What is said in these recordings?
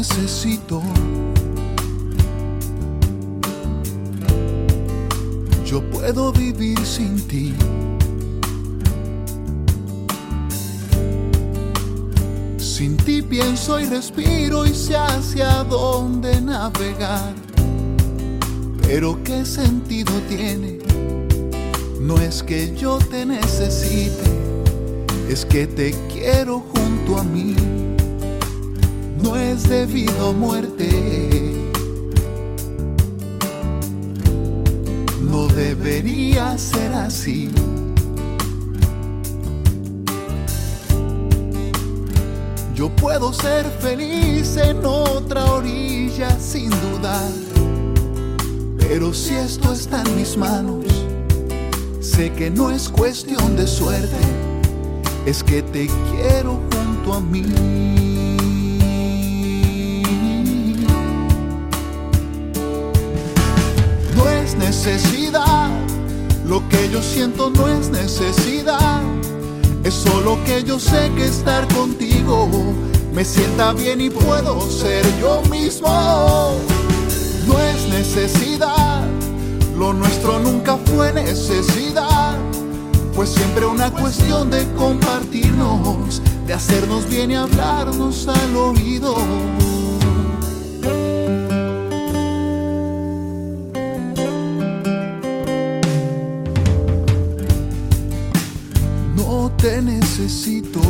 necesito. Yo puedo vivir sin ti. Sin ti pienso y respiro y sé hacia dónde navegar. Pero qué sentido tiene, no es que yo te necesite, es que te quiero junto a mí. No es debido muerte. No debería ser así. Yo puedo ser feliz en otra orilla sin dudar. Pero si esto está en mis manos, sé que no es cuestión de suerte, es que te quiero junto a mí. Necesidad, lo que yo siento no es necesidad es solo que yo sé que estar contigo me sienta bien y puedo ser yo mismo. No es necesidad, lo nuestro nunca fue necesidad. Fue siempre una cuestión de compartirnos, de hacernos bien y hablarnos al oído. Te necesito.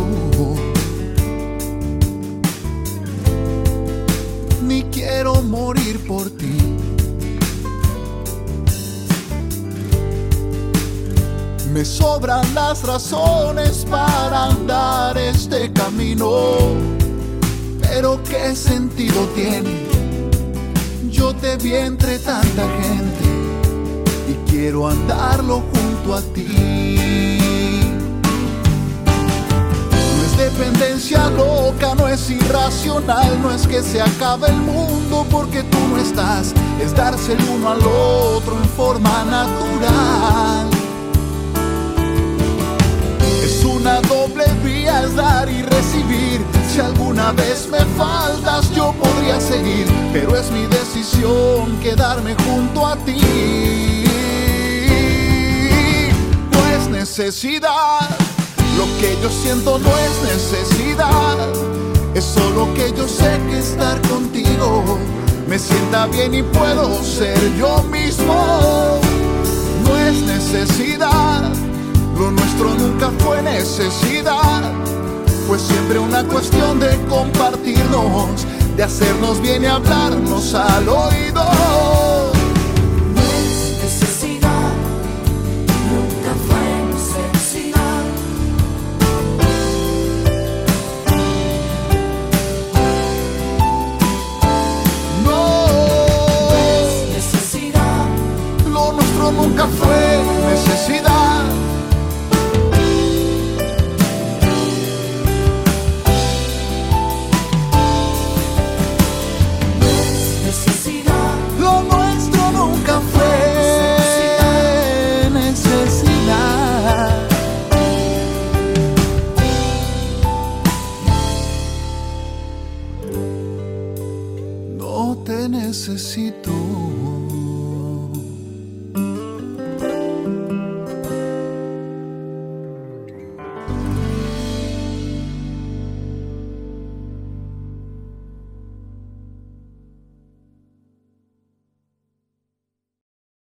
Ni quiero morir por ti. Me sobran las razones para andar este camino. Pero qué sentido tiene. Yo te vi entre tanta gente y quiero andarlo junto a ti. Dependencia loca, no es irracional, no es que se acabe el mundo porque tú no estás, es darse el uno al otro en forma natural. Es una doble vía, es dar y recibir. Si alguna vez me faltas, yo podría seguir, pero es mi decisión quedarme junto a ti. No es necesidad yo siento no es necesidad, es solo que yo sé que estar contigo me sienta bien y puedo ser yo mismo. No es necesidad, lo nuestro nunca fue necesidad, fue siempre una cuestión de compartirnos, de hacernos bien y hablarnos al oído. Necesito.